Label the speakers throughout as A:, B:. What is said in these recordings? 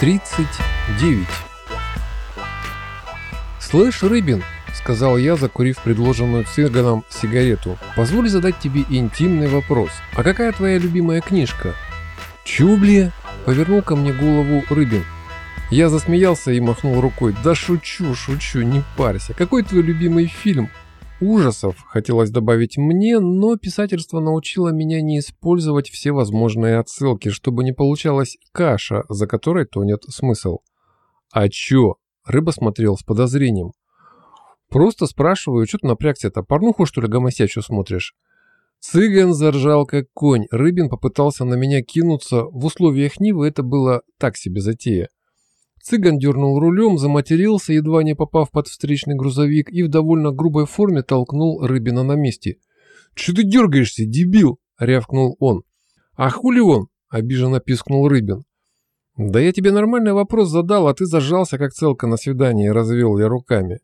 A: 39. «Слышь, Рыбин», — сказал я, закурив предложенную цыганом сигарету, — «позволь задать тебе интимный вопрос. А какая твоя любимая книжка?» «Чубли?» — повернул ко мне голову Рыбин. Я засмеялся и махнул рукой. «Да шучу, шучу, не парься. Какой твой любимый фильм?» Ужасов хотелось добавить мне, но писательство научило меня не использовать все возможные отсылки, чтобы не получалась каша, за которой тонет смысл. «А чё?» — рыба смотрел с подозрением. «Просто спрашиваю, что ты напрягся-то? Порнуху, что ли, гомосячу смотришь?» Цыган заржал как конь. Рыбин попытался на меня кинуться. В условиях Нивы это было так себе затея. Цыган дернул рулем, заматерился, едва не попав под встречный грузовик, и в довольно грубой форме толкнул Рыбина на месте. «Че ты дергаешься, дебил?» — рявкнул он. «А хули он?» — обиженно пискнул Рыбин. «Да я тебе нормальный вопрос задал, а ты зажался, как целка на свидании», — развел я руками.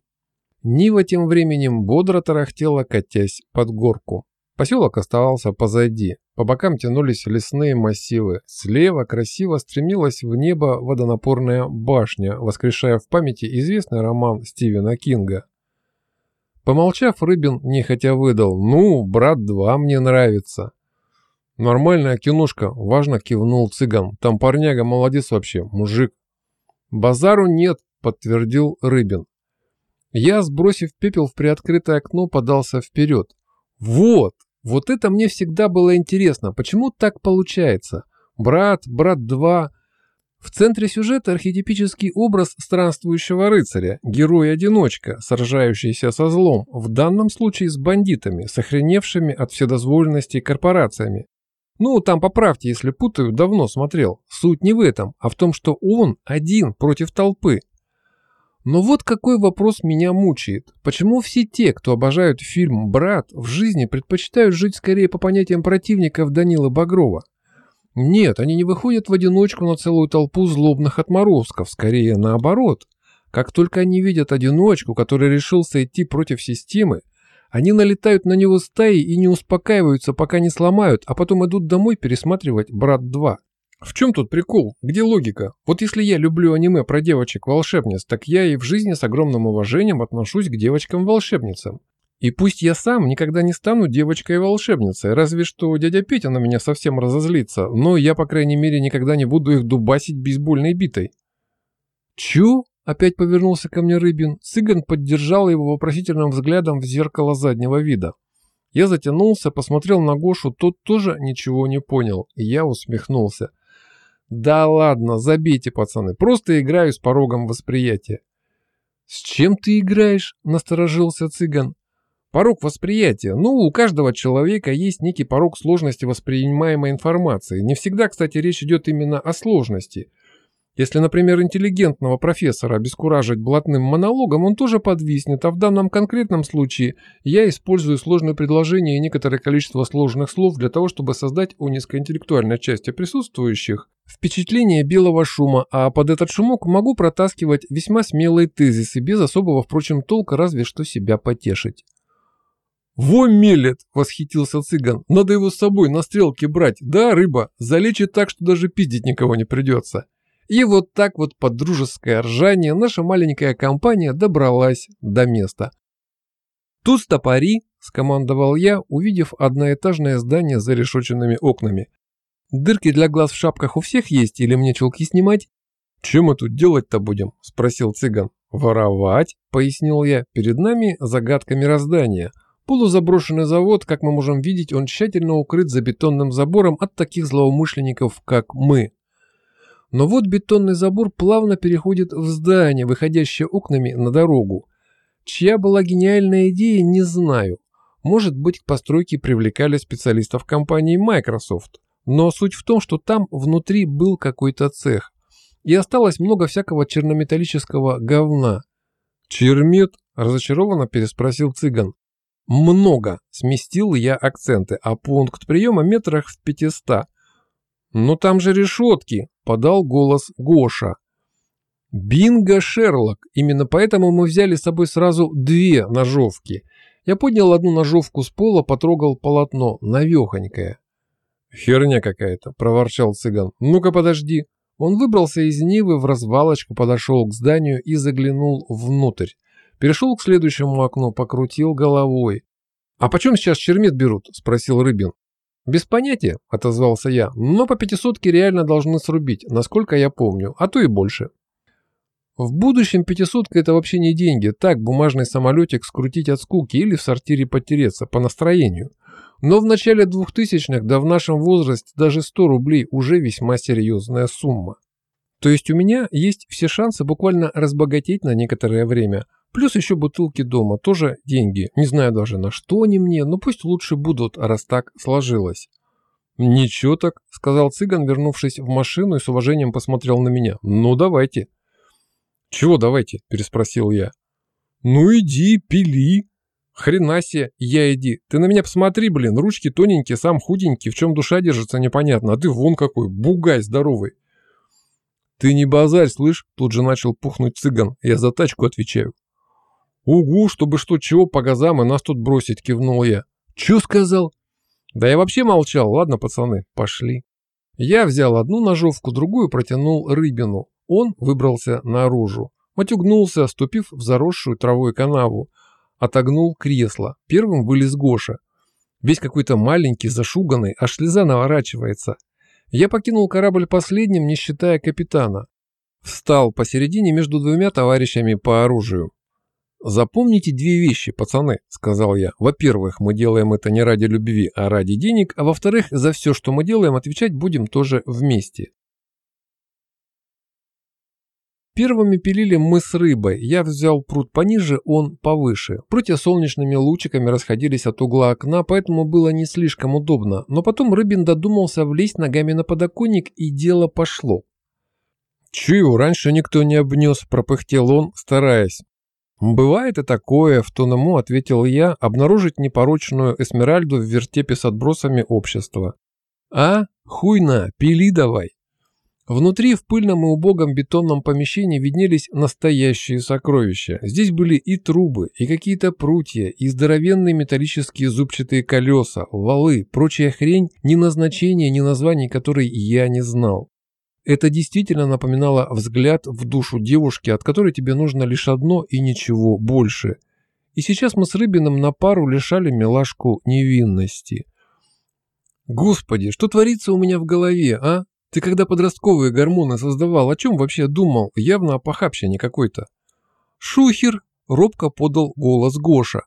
A: Нива тем временем бодро тарахтела, катясь под горку. Поселок оставался позади. По бокам тянулись лесные массивы. Слева красиво стремилась в небо водонапорная башня, воскрешая в памяти известный роман Стивена Кинга. Помолчав, Рыбин нехотя выдал «Ну, брат, два мне нравится». «Нормальная киношка», — важно кивнул цыган. «Там парняга молодец вообще, мужик». «Базару нет», — подтвердил Рыбин. Я, сбросив пепел в приоткрытое окно, подался вперед. «Вот!» Вот это мне всегда было интересно. Почему так получается? Брат, брат два. В центре сюжета архетипический образ странствующего рыцаря, герой-одиночка, сражающийся со злом, в данном случае с бандитами, сохраневшими от вседозволенности корпорациями. Ну, там поправьте, если путаю, давно смотрел. Суть не в этом, а в том, что он один против толпы, но вот какой вопрос меня мучает. Почему все те, кто обожают фильм «Брат», в жизни предпочитают жить скорее по понятиям противников Данила Багрова? Нет, они не выходят в одиночку на целую толпу злобных отморозков, скорее наоборот. Как только они видят одиночку, который решился идти против системы, они налетают на него стаи и не успокаиваются, пока не сломают, а потом идут домой пересматривать «Брат 2». В чем тут прикол? Где логика? Вот если я люблю аниме про девочек-волшебниц, так я и в жизни с огромным уважением отношусь к девочкам-волшебницам. И пусть я сам никогда не стану девочкой-волшебницей, разве что дядя Петя на меня совсем разозлится, но я, по крайней мере, никогда не буду их дубасить бейсбольной битой. Чё? Опять повернулся ко мне Рыбин. Цыган поддержал его вопросительным взглядом в зеркало заднего вида. Я затянулся, посмотрел на Гошу, тот тоже ничего не понял, и я усмехнулся. Да ладно, забейте, пацаны, просто играю с порогом восприятия. С чем ты играешь? Насторожился цыган. Порог восприятия. Ну, у каждого человека есть некий порог сложности воспринимаемой информации. Не всегда, кстати, речь идет именно о сложности. Если, например, интеллигентного профессора обескуражить блатным монологом, он тоже подвиснет, а в данном конкретном случае я использую сложные предложения и некоторое количество сложных слов для того, чтобы создать у низкоинтеллектуальной части присутствующих впечатление белого шума, а под этот шумок могу протаскивать весьма смелые тезисы, без особого, впрочем, толка, разве что себя потешить. «Во мелет!» – восхитился цыган. «Надо его с собой на стрелке брать. Да, рыба, залечит так, что даже пиздить никого не придется». И вот так вот под дружеское ржание наша маленькая компания добралась до места. «Тут стопори!» – скомандовал я, увидев одноэтажное здание с зарешоченными окнами. «Дырки для глаз в шапках у всех есть или мне чулки снимать?» «Чем мы тут делать-то будем?» – спросил цыган. «Воровать», – пояснил я. «Перед нами загадка мироздания». Полузаброшенный завод, как мы можем видеть, он тщательно укрыт за бетонным забором от таких злоумышленников, как мы. Но вот бетонный забор плавно переходит в здание, выходящее окнами на дорогу. Чья была гениальная идея, не знаю. Может быть, к постройке привлекали специалистов компании Microsoft. Но суть в том, что там внутри был какой-то цех. И осталось много всякого чернометаллического говна. «Чермет?» – разочарованно переспросил цыган. «Много!» – сместил я акценты, а пункт приема метрах в пятиста. «Но там же решетки!» – подал голос Гоша. «Бинго, Шерлок! Именно поэтому мы взяли с собой сразу две ножовки. Я поднял одну ножовку с пола, потрогал полотно, навехонькое. «Херня какая-то», – проворчал цыган. «Ну-ка подожди». Он выбрался из Нивы в развалочку, подошел к зданию и заглянул внутрь. Перешел к следующему окну, покрутил головой. «А почем сейчас чермет берут?» – спросил Рыбин. «Без понятия», – отозвался я, – «но по пятисотке реально должны срубить, насколько я помню, а то и больше». В будущем пятисотка – это вообще не деньги, так бумажный самолетик скрутить от скуки или в сортире потереться, по настроению. Но в начале двухтысячных, да в нашем возрасте, даже 100 рублей уже весьма серьезная сумма. То есть у меня есть все шансы буквально разбогатеть на некоторое время, Плюс еще бутылки дома, тоже деньги. Не знаю даже на что они мне, но пусть лучше будут, раз так сложилось. «Ничего так», — сказал цыган, вернувшись в машину и с уважением посмотрел на меня. «Ну, давайте». «Чего давайте?» – переспросил я. «Ну иди, пили». «Хрена себе, я иди. Ты на меня посмотри, блин, ручки тоненькие, сам худенький, в чем душа держится, непонятно, а ты вон какой, бугай здоровый». «Ты не базарь, слышь?» – тут же начал пухнуть цыган. Я за тачку отвечаю. «Угу, чтобы что, чего по газам и нас тут бросить», – кивнул я. «Чё сказал?» «Да я вообще молчал. Ладно, пацаны, пошли». Я взял одну ножовку, другую протянул рыбину. Он выбрался наружу. Матюгнулся, ступив в заросшую травой канаву. Отогнул кресло. Первым вылез Гоша. Весь какой-то маленький, зашуганный, аж слеза наворачивается. Я покинул корабль последним, не считая капитана. Встал посередине между двумя товарищами по оружию. «Запомните две вещи, пацаны», — сказал я. «Во-первых, мы делаем это не ради любви, а ради денег, а во-вторых, за все, что мы делаем, отвечать будем тоже вместе». Первыми пилили мы с рыбой. Я взял пруд пониже, он повыше. Прутья солнечными лучиками расходились от угла окна, поэтому было не слишком удобно. Но потом Рыбин додумался влезть ногами на подоконник, и дело пошло. «Чью раньше никто не обнес», – пропыхтел он, стараясь. «Бывает и такое», — в тон ему ответил я, обнаружить непорочную Эсмеральду в вертепе с отбросами общества. «А? Хуйна, пили давай». Внутри, в пыльном и убогом бетонном помещении виднелись настоящие сокровища. Здесь были и трубы, и какие-то прутья, и здоровенные металлические зубчатые колеса, валы, прочая хрень, ни назначения, ни названий которой я не знал. Это действительно напоминало взгляд в душу девушки, от которой тебе нужно лишь одно и ничего больше. И сейчас мы с Рыбиным на пару лишали милашку невинности. Господи, что творится у меня в голове, а? Ты когда подростковые гормоны создавал, о чем вообще думал? Явно о похабщине какой-то. Шухер, робко подал голос Гоша.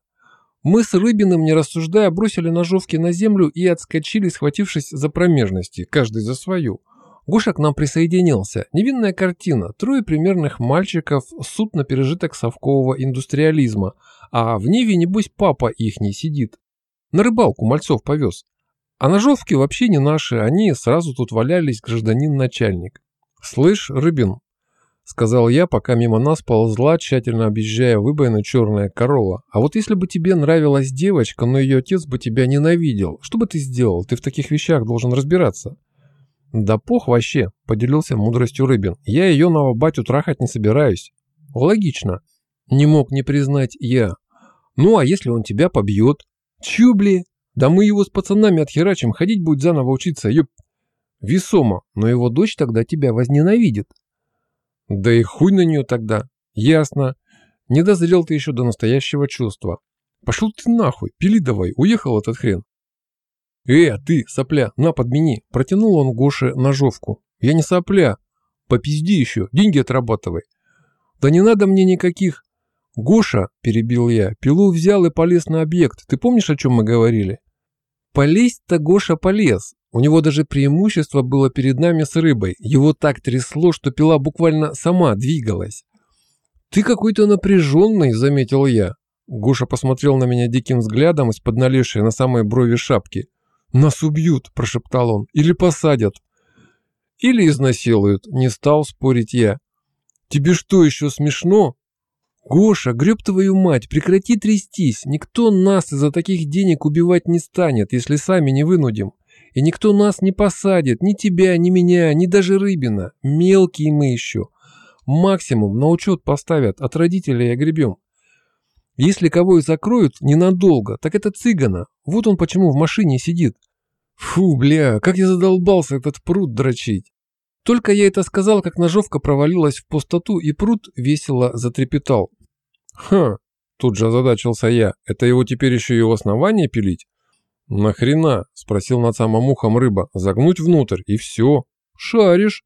A: Мы с Рыбиным, не рассуждая, бросили ножовки на землю и отскочили, схватившись за промежности, каждый за свою. Гоша к нам присоединился. Невинная картина. Трое примерных мальчиков, суд на пережиток совкового индустриализма. А в Ниве, небось, папа ихний сидит. На рыбалку мальцов повез. А ножовки вообще не наши, они сразу тут валялись, гражданин-начальник. «Слышь, Рыбин», — сказал я, пока мимо нас ползла, тщательно объезжая выбоина черная корола. «А вот если бы тебе нравилась девочка, но ее отец бы тебя ненавидел, что бы ты сделал? Ты в таких вещах должен разбираться». «Да пох вообще», — поделился мудростью Рыбин. «Я ее нового батю трахать не собираюсь». «Логично». Не мог не признать я. «Ну, а если он тебя побьет?» «Чё, бли? Да мы его с пацанами отхерачим, ходить будет заново учиться, ёп...» «Весомо, но его дочь тогда тебя возненавидит». «Да и хуй на нее тогда. Ясно. Не дозрел ты еще до настоящего чувства. Пошел ты нахуй, пили давай, уехал этот хрен». «Э, ты, сопля, на, подмени!» Протянул он Гоше ножовку. «Я не сопля. Попизди еще, деньги отрабатывай». «Да не надо мне никаких...» «Гоша», – перебил я, – пилу взял и полез на объект. Ты помнишь, о чем мы говорили?» Полезть-то Гоша полез. У него даже преимущество было перед нами с рыбой. Его так трясло, что пила буквально сама двигалась. «Ты какой-то напряженный», – заметил я. Гоша посмотрел на меня диким взглядом из-под налезшей на самой брови шапки. «Нас убьют», – прошептал он, – «или посадят». «Или изнасилуют», – не стал спорить я. «Тебе что, еще смешно?» «Гоша, греб твою мать, прекрати трястись. Никто нас из-за таких денег убивать не станет, если сами не вынудим. И никто нас не посадит, ни тебя, ни меня, ни даже Рыбина. Мелкие мы еще. Максимум на учет поставят, от родителей огребем. Если кого и закроют ненадолго, так это цыгана. Вот он почему в машине сидит. Фу, бля, как я задолбался этот пруд дрочить. Только я это сказал, как ножовка провалилась в пустоту, и пруд весело затрепетал. «Ха!» – тут же озадачился я. «Это его теперь еще и у основания пилить?» «Нахрена?» – спросил над самым ухом рыба. «Загнуть внутрь, и все. Шаришь?»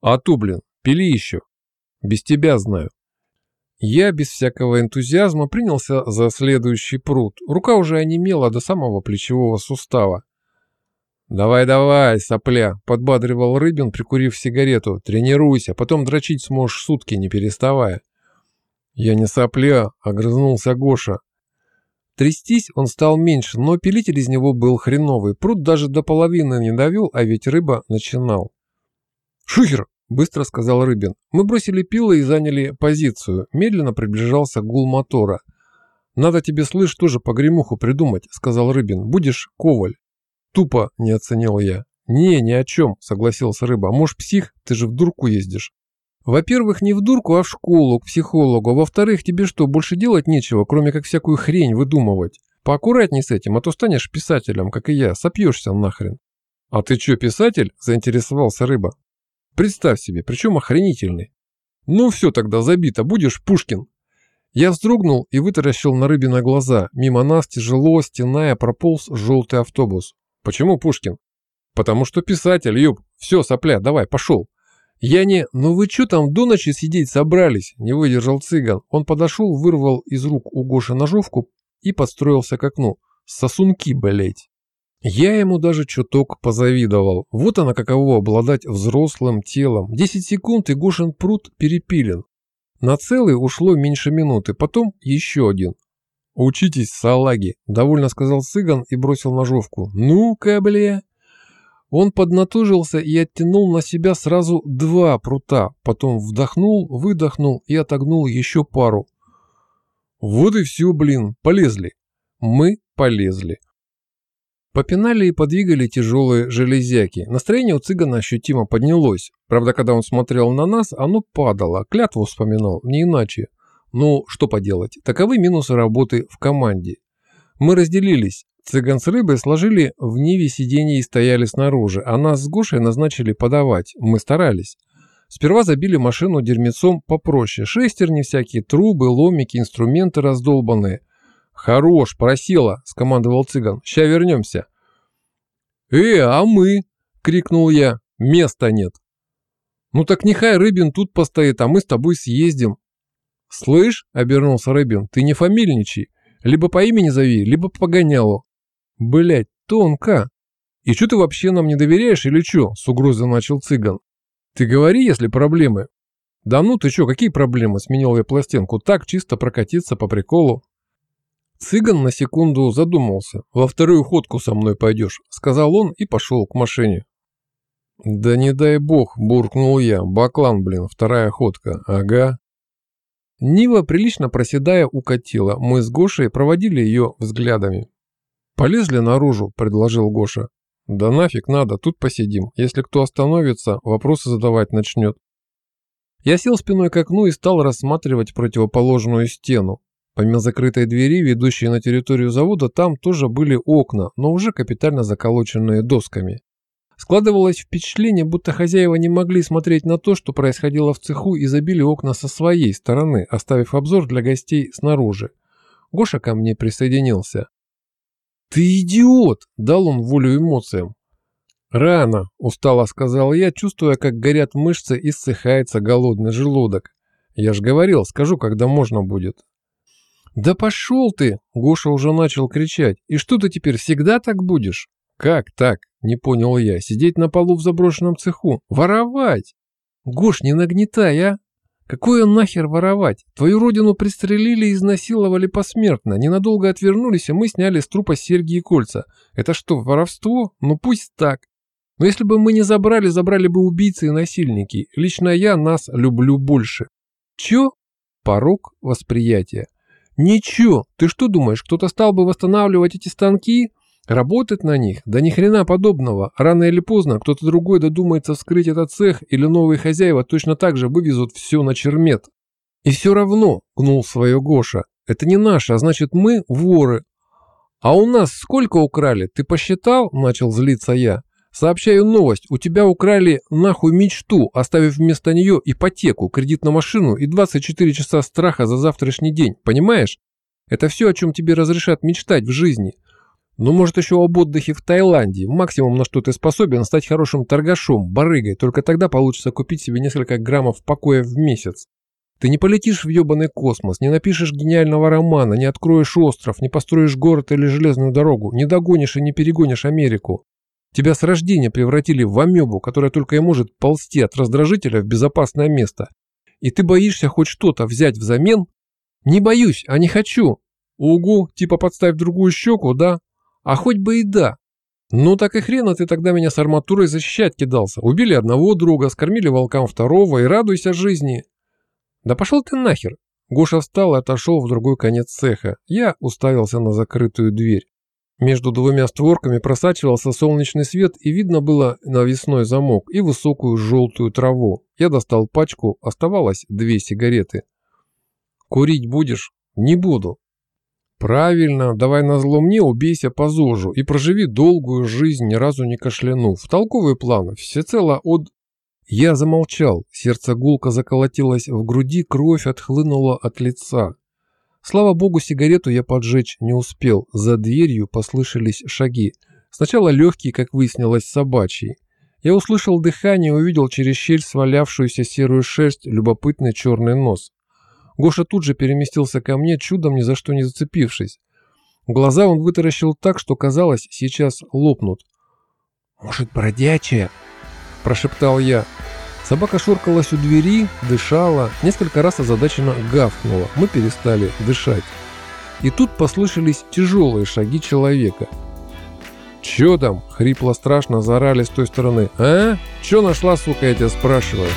A: «А ту, блин, пили еще. Без тебя знаю». Я без всякого энтузиазма принялся за следующий пруд. Рука уже онемела до самого плечевого сустава. «Давай-давай, сопля!» – подбадривал Рыбин, прикурив сигарету. «Тренируйся, потом дрочить сможешь сутки, не переставая». «Я не сопля», – огрызнулся Гоша. Трястись он стал меньше, но пилитель из него был хреновый. Пруд даже до половины не давил, а ведь рыба начинал. «Шухер!» – быстро сказал Рыбин. Мы бросили пилы и заняли позицию. Медленно приближался гул мотора. «Надо тебе, слышь, тоже погремуху придумать», – сказал Рыбин. «Будешь коваль». Тупо не оценил я. «Не, ни о чем», – согласился Рыба. «Может, псих? Ты же в дурку ездишь». Во-первых, не в дурку, а в школу, к психологу. Во-вторых, тебе что, больше делать нечего, кроме как всякую хрень выдумывать? Поаккуратней с этим, а то станешь писателем, как и я, сопьешься нахрен. А ты что, писатель? Заинтересовался рыба. Представь себе, причем охренительный. Ну все тогда, забито, будешь Пушкин. Я вздрогнул и вытаращил на рыбе на глаза. Мимо нас, тяжело, стеная, прополз желтый автобус. Почему Пушкин? Потому что писатель, юб. Все, сопля, давай, пошел. «Я не... Ну вы что там до ночи сидеть собрались?» – не выдержал цыган. Он подошел, вырвал из рук у Гоши ножовку и подстроился к окну. «Сосунки, болеть!» Я ему даже чуток позавидовал. Вот она каково обладать взрослым телом. Десять секунд и Гошин пруд перепилен. На целый ушло меньше минуты, потом еще один. «Учитесь, салаги», – довольно сказал цыган и бросил ножовку. «Ну-ка, бля!» Он поднатужился и оттянул на себя сразу два прута, потом вдохнул, выдохнул и отогнул еще пару. Вот и все, блин, полезли. Мы полезли. Попинали и подвигали тяжелые железяки. Настроение у цыгана ощутимо поднялось. Правда, когда он смотрел на нас, оно падало. Клятву вспоминал, не иначе. Ну, что поделать, таковы минусы работы в команде. Мы разделились. Цыган с рыбой сложили в Ниве сиденье и стояли снаружи, а нас с Гошей назначили подавать. Мы старались. Сперва забили машину дерьмецом попроще. Шестерни всякие, трубы, ломики, инструменты раздолбанные. «Хорош, просила!» – скомандовал цыган. «Ща вернемся». «Э, а мы?» – крикнул я. «Места нет». «Ну так нехай Рыбин тут постоит, а мы с тобой съездим». «Слышь?» – обернулся Рыбин. «Ты не фамильничай. Либо по имени зови, либо по погонялу. Блять, тонко. И что ты вообще нам не доверяешь или что? С угрозой начал цыган. Ты говори, если проблемы. Да ну ты что, какие проблемы? Сменил я пластинку. Так, чисто прокатиться по приколу. Цыган на секунду задумался. «Во вторую ходку со мной пойдешь», — сказал он и пошел к машине. «Да не дай бог», — буркнул я. «Баклан, блин, вторая ходка. Ага». Нива, прилично проседая, укатила. Мы с Гошей проводили ее взглядами. «Полезли наружу», – предложил Гоша. «Да нафиг надо, тут посидим. Если кто остановится, вопросы задавать начнет». Я сел спиной к окну и стал рассматривать противоположную стену. Помимо закрытой двери, ведущей на территорию завода, там тоже были окна, но уже капитально заколоченные досками. Складывалось впечатление, будто хозяева не могли смотреть на то, что происходило в цеху и забили окна со своей стороны, оставив обзор для гостей снаружи. Гоша ко мне присоединился. «Ты идиот!» – дал он волю эмоциям. «Рано», – устало сказал я, чувствуя, как горят мышцы и ссыхается голодный желудок. «Я ж говорил, скажу, когда можно будет». «Да пошел ты!» – Гоша уже начал кричать. «И что ты теперь всегда так будешь?» «Как так?» – не понял я. «Сидеть на полу в заброшенном цеху? Воровать!» «Гош, не нагнетай, а!» Какое нахер воровать? Твою родину пристрелили и изнасиловали посмертно. Ненадолго отвернулись, и мы сняли с трупа серьги и кольца. Это что, воровство? Ну пусть так. Но если бы мы не забрали, забрали бы убийцы и насильники. Лично я нас люблю больше. Чё? Порог восприятия. Ничего. Ты что думаешь, кто-то стал бы восстанавливать эти станки? Работать на них? Да ни хрена подобного. Рано или поздно кто-то другой додумается вскрыть этот цех, или новые хозяева точно так же вывезут все на чермет. И все равно, гнул свое Гоша, это не наше, а значит мы воры. А у нас сколько украли? Ты посчитал? Начал злиться я. Сообщаю новость, у тебя украли нахуй мечту, оставив вместо нее ипотеку, кредит на машину и 24 часа страха за завтрашний день, понимаешь? Это все, о чем тебе разрешат мечтать в жизни. Ну, может, еще об отдыхе в Таиланде. Максимум, на что ты способен, стать хорошим торгашом, барыгой. Только тогда получится купить себе несколько граммов покоя в месяц. Ты не полетишь в ебаный космос, не напишешь гениального романа, не откроешь остров, не построишь город или железную дорогу, не догонишь и не перегонишь Америку. Тебя с рождения превратили в амебу, которая только и может ползти от раздражителя в безопасное место. И ты боишься хоть что-то взять взамен? Не боюсь, а не хочу. Угу, типа подставь другую щеку, да? А хоть бы и да. Ну так и хрена ты тогда меня с арматурой защищать кидался. Убили одного друга, скормили волкам второго и радуйся жизни. Да пошел ты нахер. Гоша встал и отошел в другой конец цеха. Я уставился на закрытую дверь. Между двумя створками просачивался солнечный свет, и видно было навесной замок и высокую желтую траву. Я достал пачку, оставалось две сигареты. «Курить будешь?» «Не буду». «Правильно, давай на зло мне убейся по ЗОЖу и проживи долгую жизнь, ни разу не кашлянув. Толковый план, всецело от...» Я замолчал, сердце гулко заколотилось в груди, кровь отхлынула от лица. Слава богу, сигарету я поджечь не успел. За дверью послышались шаги. Сначала легкие, как выяснилось, собачьи. Я услышал дыхание и увидел через щель свалявшуюся серую шерсть, любопытный черный нос. Гоша тут же переместился ко мне, чудом ни за что не зацепившись. Глаза он вытаращил так, что казалось, сейчас лопнут. «Может, бродячая?» – прошептал я. Собака шуркалась у двери, дышала, несколько раз озадаченно гавкнула. Мы перестали дышать. И тут послышались тяжелые шаги человека. «Чё там?» – хрипло страшно заорали с той стороны. «А? Чё нашла, сука, я тебя спрашиваю?»